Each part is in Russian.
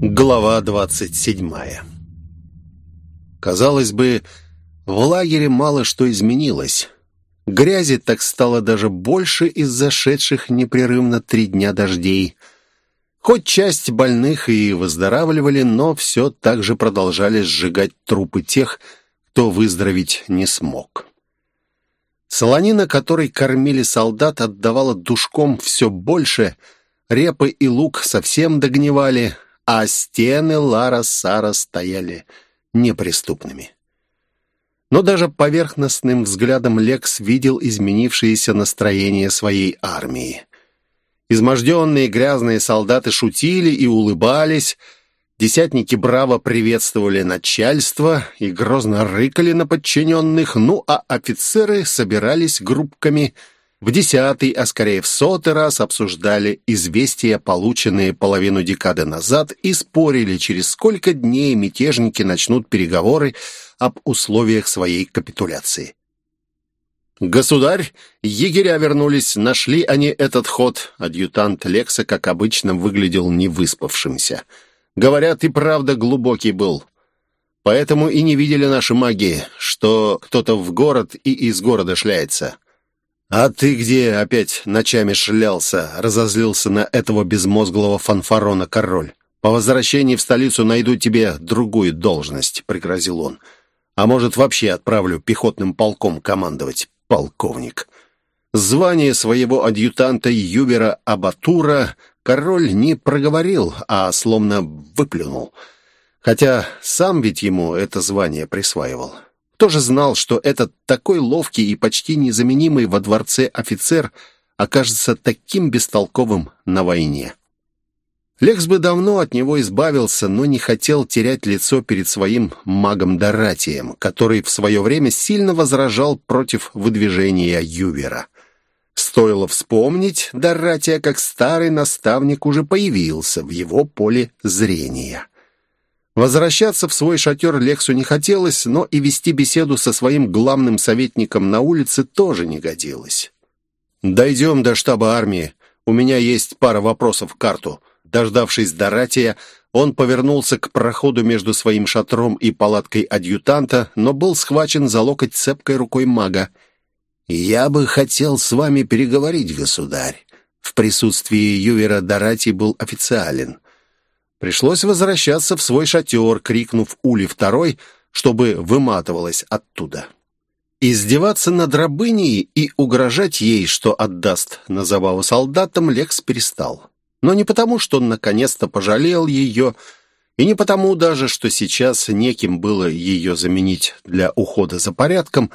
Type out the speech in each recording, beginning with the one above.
Глава двадцать седьмая Казалось бы, в лагере мало что изменилось. Грязи так стало даже больше из зашедших непрерывно три дня дождей. Хоть часть больных и выздоравливали, но все так же продолжали сжигать трупы тех, кто выздороветь не смог. Солонина, которой кормили солдат, отдавала душком все больше, репы и лук совсем догнивали, а стены Лара-Сара стояли неприступными. Но даже поверхностным взглядом Лекс видел изменившееся настроение своей армии. Изможденные грязные солдаты шутили и улыбались, десятники браво приветствовали начальство и грозно рыкали на подчиненных, ну а офицеры собирались группками – в десятый, а скорее в сотый раз обсуждали известия, полученные половину декады назад, и спорили, через сколько дней мятежники начнут переговоры об условиях своей капитуляции. «Государь, егеря вернулись, нашли они этот ход». Адъютант Лекса, как обычно, выглядел невыспавшимся. «Говорят, и правда глубокий был. Поэтому и не видели наши маги, что кто-то в город и из города шляется». «А ты где опять ночами шлялся?» — разозлился на этого безмозглого фанфарона король. «По возвращении в столицу найду тебе другую должность», — пригрозил он. «А может, вообще отправлю пехотным полком командовать, полковник». Звание своего адъютанта Юбера Абатура король не проговорил, а словно выплюнул. Хотя сам ведь ему это звание присваивал. Тоже знал, что этот такой ловкий и почти незаменимый во дворце офицер окажется таким бестолковым на войне. Лекс бы давно от него избавился, но не хотел терять лицо перед своим магом Доратием, который в свое время сильно возражал против выдвижения Ювера. Стоило вспомнить, Доратия, как старый наставник, уже появился в его поле зрения. Возвращаться в свой шатер Лексу не хотелось, но и вести беседу со своим главным советником на улице тоже не годилось. «Дойдем до штаба армии. У меня есть пара вопросов в карту». Дождавшись Доратия, он повернулся к проходу между своим шатром и палаткой адъютанта, но был схвачен за локоть цепкой рукой мага. «Я бы хотел с вами переговорить, государь». В присутствии Ювера Доратий был официален. Пришлось возвращаться в свой шатер, крикнув Ули второй, чтобы выматывалась оттуда. Издеваться над рабыней и угрожать ей, что отдаст на забаву солдатам, Лекс перестал. Но не потому, что он наконец-то пожалел ее, и не потому даже, что сейчас неким было ее заменить для ухода за порядком,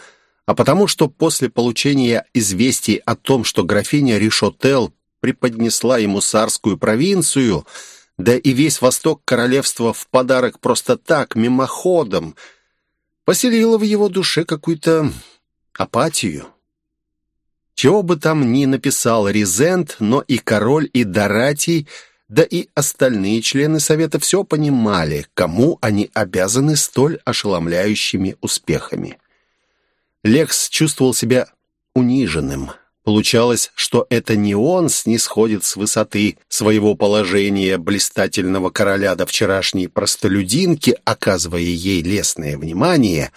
а потому, что после получения известий о том, что графиня Ришотел преподнесла ему царскую провинцию – да и весь восток королевства в подарок просто так, мимоходом, поселила в его душе какую-то апатию. Чего бы там ни написал Ризент, но и король, и Доратий, да и остальные члены совета все понимали, кому они обязаны столь ошеломляющими успехами. Лекс чувствовал себя униженным, Получалось, что это не он снисходит с высоты своего положения блистательного короля до вчерашней простолюдинки, оказывая ей лестное внимание,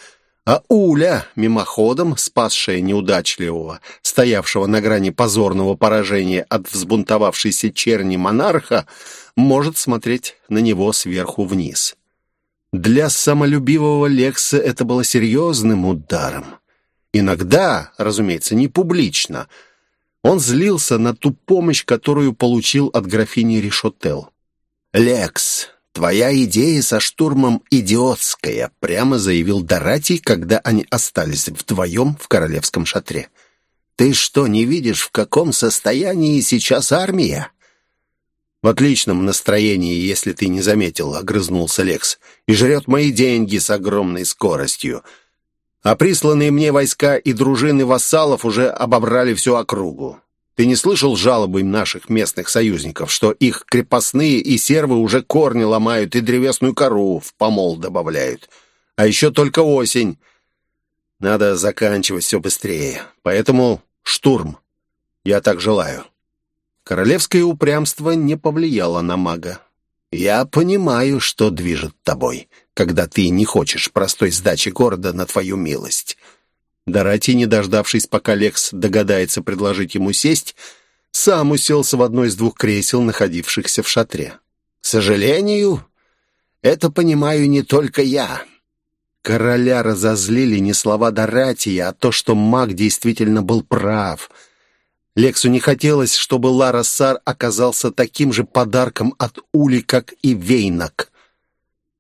а Уля, мимоходом спасшая неудачливого, стоявшего на грани позорного поражения от взбунтовавшейся черни монарха, может смотреть на него сверху вниз. Для самолюбивого Лекса это было серьезным ударом. Иногда, разумеется, не публично. Он злился на ту помощь, которую получил от графини Ришотел. «Лекс, твоя идея со штурмом идиотская», прямо заявил Доратий, когда они остались вдвоем в королевском шатре. «Ты что, не видишь, в каком состоянии сейчас армия?» «В отличном настроении, если ты не заметил», — огрызнулся Лекс. «И жрет мои деньги с огромной скоростью а присланные мне войска и дружины вассалов уже обобрали всю округу. Ты не слышал жалобы наших местных союзников, что их крепостные и сервы уже корни ломают и древесную кору в помол добавляют? А еще только осень. Надо заканчивать все быстрее. Поэтому штурм. Я так желаю. Королевское упрямство не повлияло на мага. «Я понимаю, что движет тобой, когда ты не хочешь простой сдачи города на твою милость». Дорати, не дождавшись, пока Лекс догадается предложить ему сесть, сам уселся в одно из двух кресел, находившихся в шатре. «К сожалению, это понимаю не только я». Короля разозлили не слова Доратия, а то, что маг действительно был прав — Лексу не хотелось, чтобы Лара Сар оказался таким же подарком от Ули, как и Вейнак.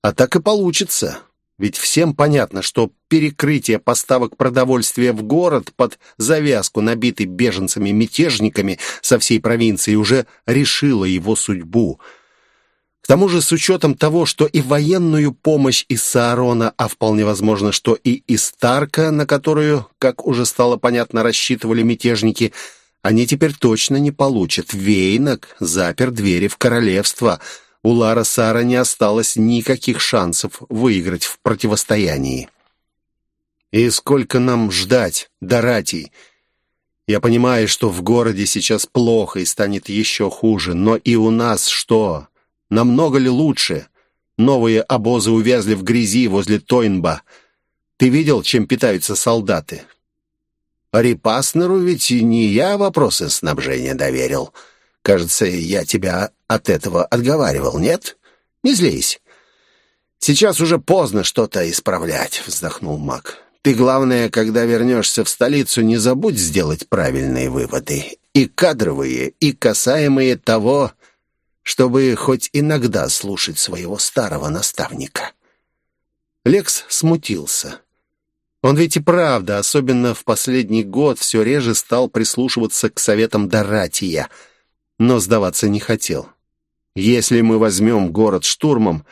А так и получится. Ведь всем понятно, что перекрытие поставок продовольствия в город под завязку, набитый беженцами-мятежниками со всей провинции, уже решило его судьбу. К тому же, с учетом того, что и военную помощь из Саарона, а вполне возможно, что и из Тарка, на которую, как уже стало понятно, рассчитывали мятежники – они теперь точно не получат. Вейнок запер двери в королевство. У Лара Сара не осталось никаких шансов выиграть в противостоянии. «И сколько нам ждать, Доратий?» Я понимаю, что в городе сейчас плохо и станет еще хуже, но и у нас что? Намного ли лучше? Новые обозы увязли в грязи возле Тойнба. Ты видел, чем питаются солдаты? Репаснеру ведь не я вопросы снабжения доверил. Кажется, я тебя от этого отговаривал, нет? Не злись. Сейчас уже поздно что-то исправлять, вздохнул маг. Ты, главное, когда вернешься в столицу, не забудь сделать правильные выводы. И кадровые, и касаемые того, чтобы хоть иногда слушать своего старого наставника. Лекс смутился. Он ведь и правда, особенно в последний год, все реже стал прислушиваться к советам Доратия, но сдаваться не хотел. Если мы возьмем город штурмом,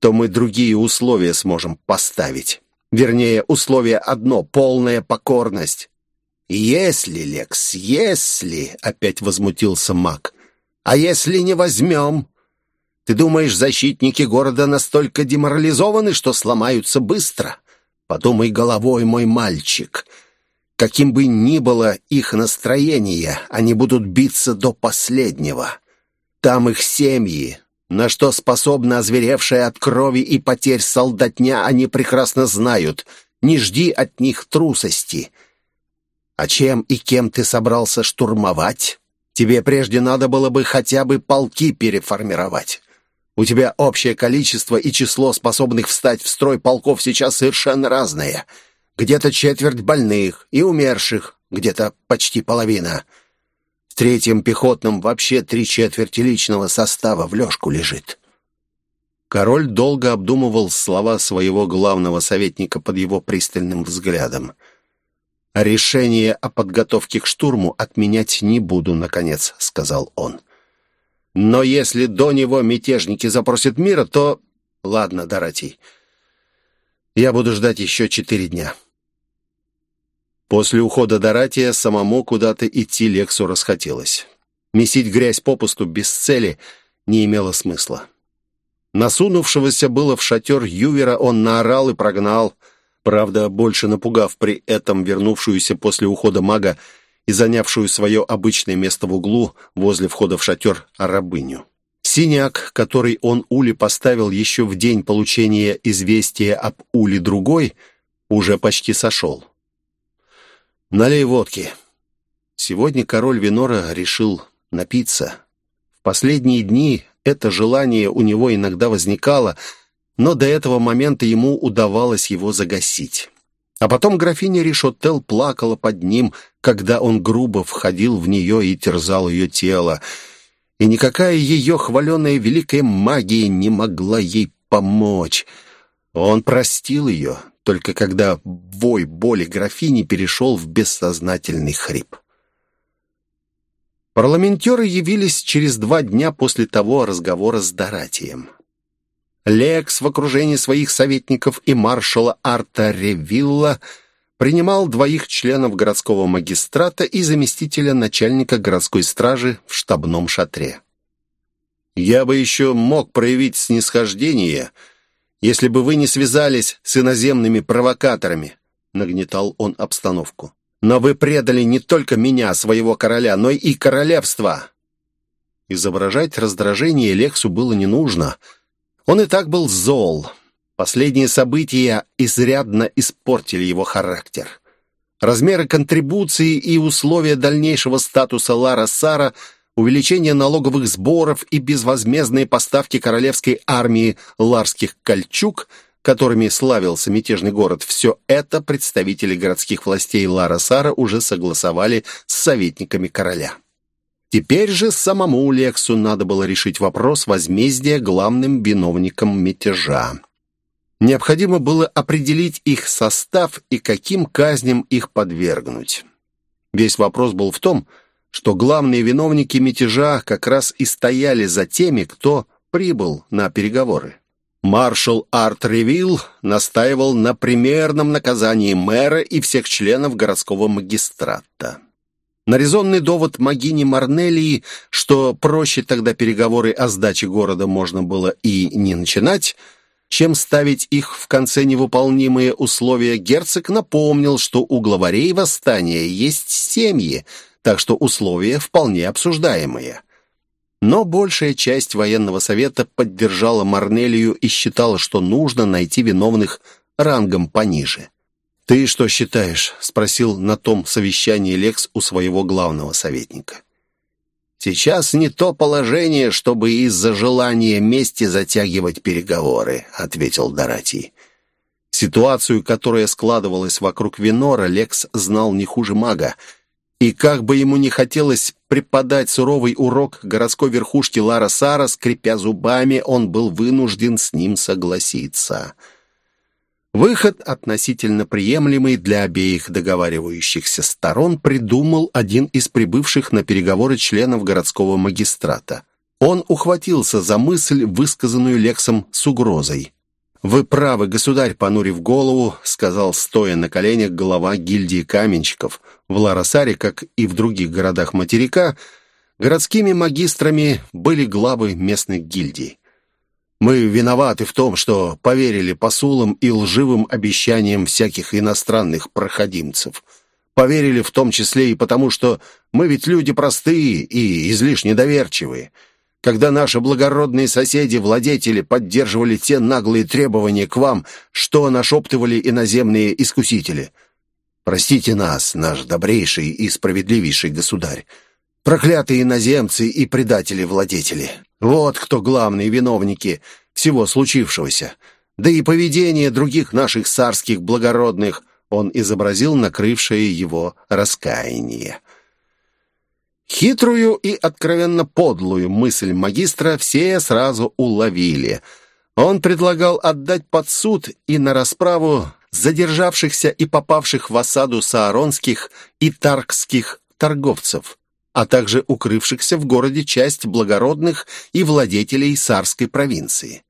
то мы другие условия сможем поставить. Вернее, условие одно — полная покорность. «Если, Лекс, если...» — опять возмутился маг. «А если не возьмем? Ты думаешь, защитники города настолько деморализованы, что сломаются быстро?» Подумай головой, мой мальчик. Каким бы ни было их настроение, они будут биться до последнего. Там их семьи, на что способна озверевшая от крови и потерь солдатня, они прекрасно знают. Не жди от них трусости. А чем и кем ты собрался штурмовать? Тебе прежде надо было бы хотя бы полки переформировать. У тебя общее количество и число способных встать в строй полков сейчас совершенно разное. Где-то четверть больных и умерших, где-то почти половина. В третьем пехотном вообще три четверти личного состава в лёжку лежит. Король долго обдумывал слова своего главного советника под его пристальным взглядом. «Решение о подготовке к штурму отменять не буду, наконец», — сказал он. Но если до него мятежники запросят мира, то... Ладно, Доратий, я буду ждать еще четыре дня. После ухода Доратия самому куда-то идти Лексу расхотелось. Месить грязь попусту без цели не имело смысла. Насунувшегося было в шатер Ювера он наорал и прогнал, правда, больше напугав при этом вернувшуюся после ухода мага и занявшую свое обычное место в углу возле входа в шатер рабыню. Синяк, который он Уле поставил еще в день получения известия об Уле другой, уже почти сошел. «Налей водки». Сегодня король Винора решил напиться. В последние дни это желание у него иногда возникало, но до этого момента ему удавалось его загасить. А потом графиня Ришотел плакала под ним, когда он грубо входил в нее и терзал ее тело. И никакая ее хваленая великая магия не могла ей помочь. Он простил ее, только когда вой боли графини перешел в бессознательный хрип. Парламентеры явились через два дня после того разговора с Доратием. Лекс в окружении своих советников и маршала Арта Ревилла принимал двоих членов городского магистрата и заместителя начальника городской стражи в штабном шатре. «Я бы еще мог проявить снисхождение, если бы вы не связались с иноземными провокаторами», нагнетал он обстановку. «Но вы предали не только меня, своего короля, но и королевство. Изображать раздражение Лексу было не нужно. Он и так был зол. Последние события изрядно испортили его характер. Размеры контрибуции и условия дальнейшего статуса Лара Сара, увеличение налоговых сборов и безвозмездные поставки королевской армии ларских кольчуг, которыми славился мятежный город, все это представители городских властей Лара Сара уже согласовали с советниками короля. Теперь же самому Лексу надо было решить вопрос возмездия главным виновникам мятежа. Необходимо было определить их состав и каким казням их подвергнуть. Весь вопрос был в том, что главные виновники мятежа как раз и стояли за теми, кто прибыл на переговоры. Маршал Арт Ревилл настаивал на примерном наказании мэра и всех членов городского магистрата. На резонный довод Магини Марнелии, что проще тогда переговоры о сдаче города можно было и не начинать, чем ставить их в конце невыполнимые условия, герцог напомнил, что у главарей восстания есть семьи, так что условия вполне обсуждаемые. Но большая часть военного совета поддержала Марнелию и считала, что нужно найти виновных рангом пониже. «Ты что считаешь?» — спросил на том совещании Лекс у своего главного советника. «Сейчас не то положение, чтобы из-за желания мести затягивать переговоры», — ответил Доратий. Ситуацию, которая складывалась вокруг Винора, Лекс знал не хуже мага, и как бы ему не хотелось преподать суровый урок городской верхушки Лара Сара, скрипя зубами, он был вынужден с ним согласиться. Выход, относительно приемлемый для обеих договаривающихся сторон, придумал один из прибывших на переговоры членов городского магистрата. Он ухватился за мысль, высказанную Лексом с угрозой. «Вы правы, государь», — понурив голову, сказал, стоя на коленях глава гильдии каменщиков. В Ларасаре, как и в других городах материка, городскими магистрами были главы местных гильдий. Мы виноваты в том, что поверили посулам и лживым обещаниям всяких иностранных проходимцев. Поверили в том числе и потому, что мы ведь люди простые и излишне доверчивые. Когда наши благородные соседи-владетели поддерживали те наглые требования к вам, что нашептывали иноземные искусители. Простите нас, наш добрейший и справедливейший государь. Проклятые иноземцы и предатели-владетели. Вот кто главные виновники всего случившегося. Да и поведение других наших царских благородных он изобразил накрывшее его раскаяние. Хитрую и откровенно подлую мысль магистра все сразу уловили. Он предлагал отдать под суд и на расправу задержавшихся и попавших в осаду сааронских и таркских торговцев а также укрывшихся в городе часть благородных и владетелей Сарской провинции.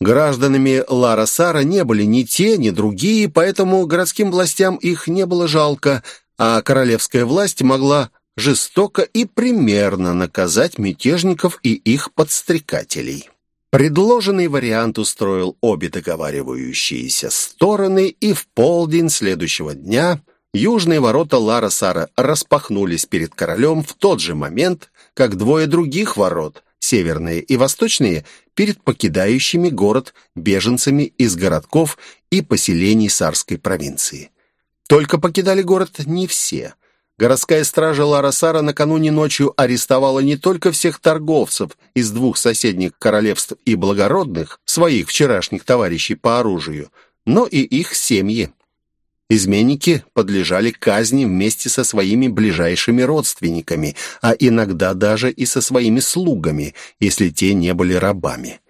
Гражданами Лара-Сара не были ни те, ни другие, поэтому городским властям их не было жалко, а королевская власть могла жестоко и примерно наказать мятежников и их подстрекателей. Предложенный вариант устроил обе договаривающиеся стороны, и в полдень следующего дня Южные ворота Лара-Сара распахнулись перед королем в тот же момент, как двое других ворот, северные и восточные, перед покидающими город беженцами из городков и поселений Сарской провинции. Только покидали город не все. Городская стража Лара-Сара накануне ночью арестовала не только всех торговцев из двух соседних королевств и благородных, своих вчерашних товарищей по оружию, но и их семьи. Изменники подлежали казни вместе со своими ближайшими родственниками, а иногда даже и со своими слугами, если те не были рабами.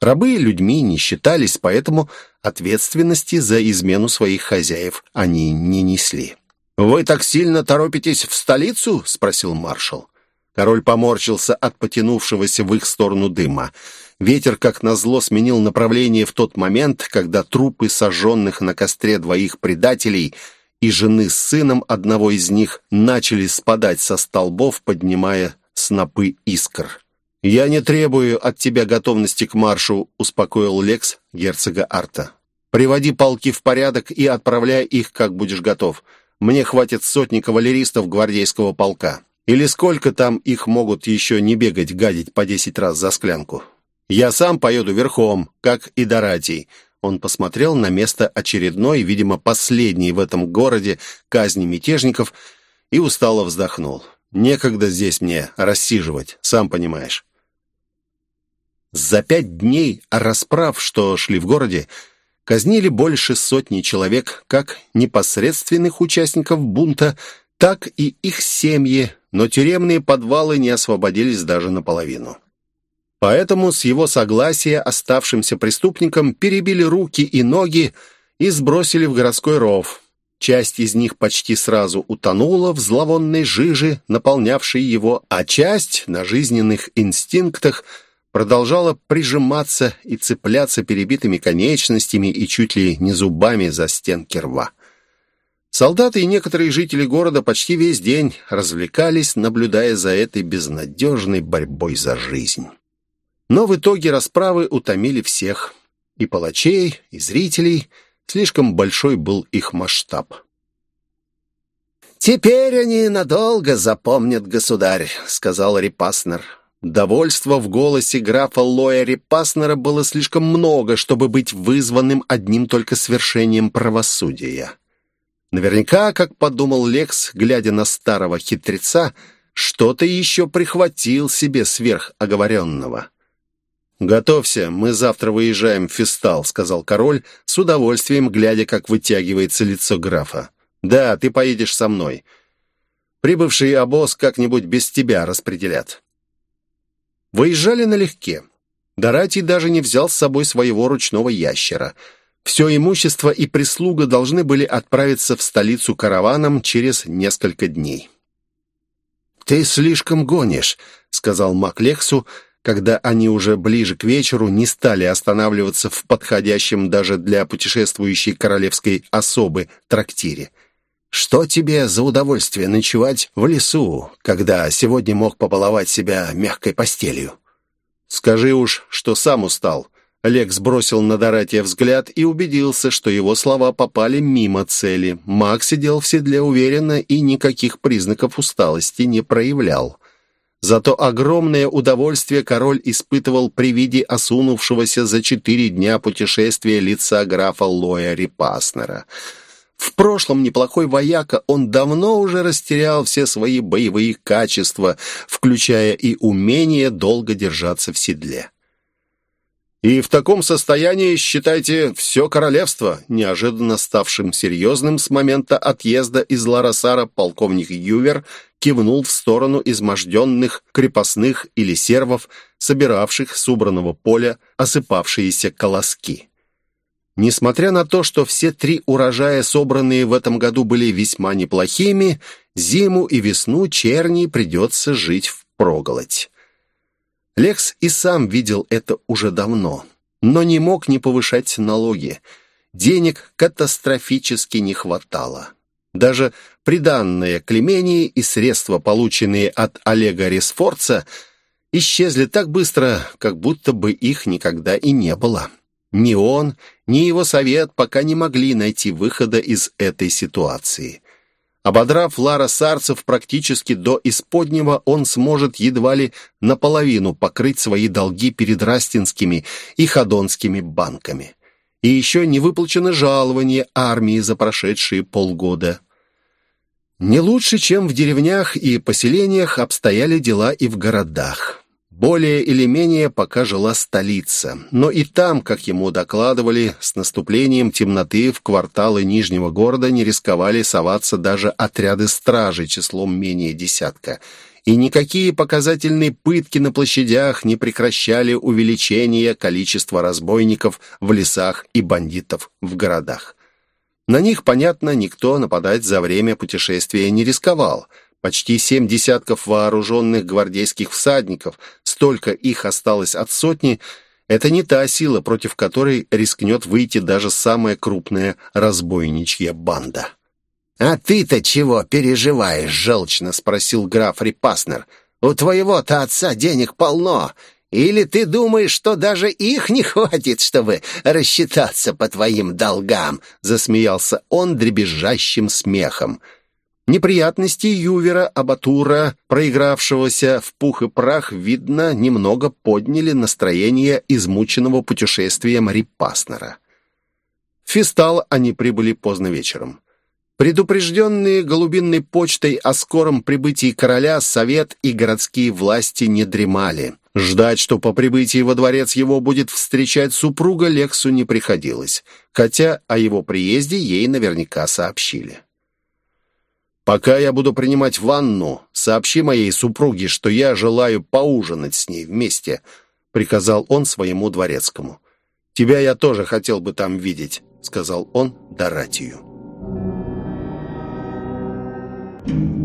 Рабы людьми не считались, поэтому ответственности за измену своих хозяев они не несли. «Вы так сильно торопитесь в столицу?» — спросил маршал. Король поморщился от потянувшегося в их сторону дыма. Ветер, как назло, сменил направление в тот момент, когда трупы сожженных на костре двоих предателей и жены с сыном одного из них начали спадать со столбов, поднимая снопы искр. «Я не требую от тебя готовности к маршу», — успокоил Лекс герцога Арта. «Приводи полки в порядок и отправляй их, как будешь готов. Мне хватит сотни кавалеристов гвардейского полка». Или сколько там их могут еще не бегать, гадить по десять раз за склянку? Я сам поеду верхом, как и Доратий». Он посмотрел на место очередной, видимо, последней в этом городе казни мятежников и устало вздохнул. «Некогда здесь мне рассиживать, сам понимаешь». За пять дней расправ, что шли в городе, казнили больше сотни человек, как непосредственных участников бунта, так и их семьи, но тюремные подвалы не освободились даже наполовину. Поэтому с его согласия оставшимся преступникам перебили руки и ноги и сбросили в городской ров. Часть из них почти сразу утонула в зловонной жиже, наполнявшей его, а часть на жизненных инстинктах продолжала прижиматься и цепляться перебитыми конечностями и чуть ли не зубами за стенки рва. Солдаты и некоторые жители города почти весь день развлекались, наблюдая за этой безнадежной борьбой за жизнь. Но в итоге расправы утомили всех. И палачей, и зрителей. Слишком большой был их масштаб. «Теперь они надолго запомнят, государь», — сказал Репаснер. Довольства в голосе графа Лоя Репаснера было слишком много, чтобы быть вызванным одним только свершением правосудия. Наверняка, как подумал Лекс, глядя на старого хитреца, что-то еще прихватил себе сверхоговоренного. «Готовься, мы завтра выезжаем в Фистал», — сказал король, с удовольствием глядя, как вытягивается лицо графа. «Да, ты поедешь со мной. Прибывший обоз как-нибудь без тебя распределят». Выезжали налегке. Доратий даже не взял с собой своего ручного ящера. Все имущество и прислуга должны были отправиться в столицу караваном через несколько дней. «Ты слишком гонишь», — сказал Маклексу, — когда они уже ближе к вечеру не стали останавливаться в подходящем даже для путешествующей королевской особы трактире. «Что тебе за удовольствие ночевать в лесу, когда сегодня мог побаловать себя мягкой постелью?» «Скажи уж, что сам устал». Лекс бросил на Доратия взгляд и убедился, что его слова попали мимо цели. Маг сидел в седле уверенно и никаких признаков усталости не проявлял. Зато огромное удовольствие король испытывал при виде осунувшегося за четыре дня путешествия лица графа Лоя Репаснера. В прошлом неплохой вояка, он давно уже растерял все свои боевые качества, включая и умение долго держаться в седле. И в таком состоянии, считайте, все королевство, неожиданно ставшим серьезным с момента отъезда из Ларасара полковник Ювер кивнул в сторону изможденных крепостных или сервов, собиравших с убранного поля осыпавшиеся колоски. Несмотря на то, что все три урожая, собранные в этом году, были весьма неплохими, зиму и весну черни придется жить впроголодь. Лекс и сам видел это уже давно, но не мог не повышать налоги. Денег катастрофически не хватало. Даже приданные Клемении и средства, полученные от Олега Ресфорца, исчезли так быстро, как будто бы их никогда и не было. Ни он, ни его совет пока не могли найти выхода из этой ситуации. Ободрав Лара Сарцев практически до исподнего, он сможет едва ли наполовину покрыть свои долги перед Растинскими и Ходонскими банками. И еще не выплачено жалование армии за прошедшие полгода. Не лучше, чем в деревнях и поселениях обстояли дела и в городах. Более или менее пока жила столица, но и там, как ему докладывали, с наступлением темноты в кварталы Нижнего города не рисковали соваться даже отряды стражей числом менее десятка, и никакие показательные пытки на площадях не прекращали увеличения количества разбойников в лесах и бандитов в городах. На них, понятно, никто нападать за время путешествия не рисковал – Почти семь десятков вооруженных гвардейских всадников, столько их осталось от сотни, это не та сила, против которой рискнет выйти даже самая крупная разбойничья банда. «А ты-то чего переживаешь?» — желчно спросил граф Репаснер. «У твоего-то отца денег полно. Или ты думаешь, что даже их не хватит, чтобы рассчитаться по твоим долгам?» — засмеялся он дребезжащим смехом. Неприятности Ювера Абатура, проигравшегося в пух и прах, видно, немного подняли настроение измученного путешествием Рипаснера. В Фистал они прибыли поздно вечером. Предупрежденные голубинной почтой о скором прибытии короля, совет и городские власти не дремали. Ждать, что по прибытии во дворец его будет встречать супруга, Лексу не приходилось, хотя о его приезде ей наверняка сообщили. Пока я буду принимать ванну, сообщи моей супруге, что я желаю поужинать с ней вместе», — приказал он своему дворецкому. «Тебя я тоже хотел бы там видеть», — сказал он Доратию. Thank you.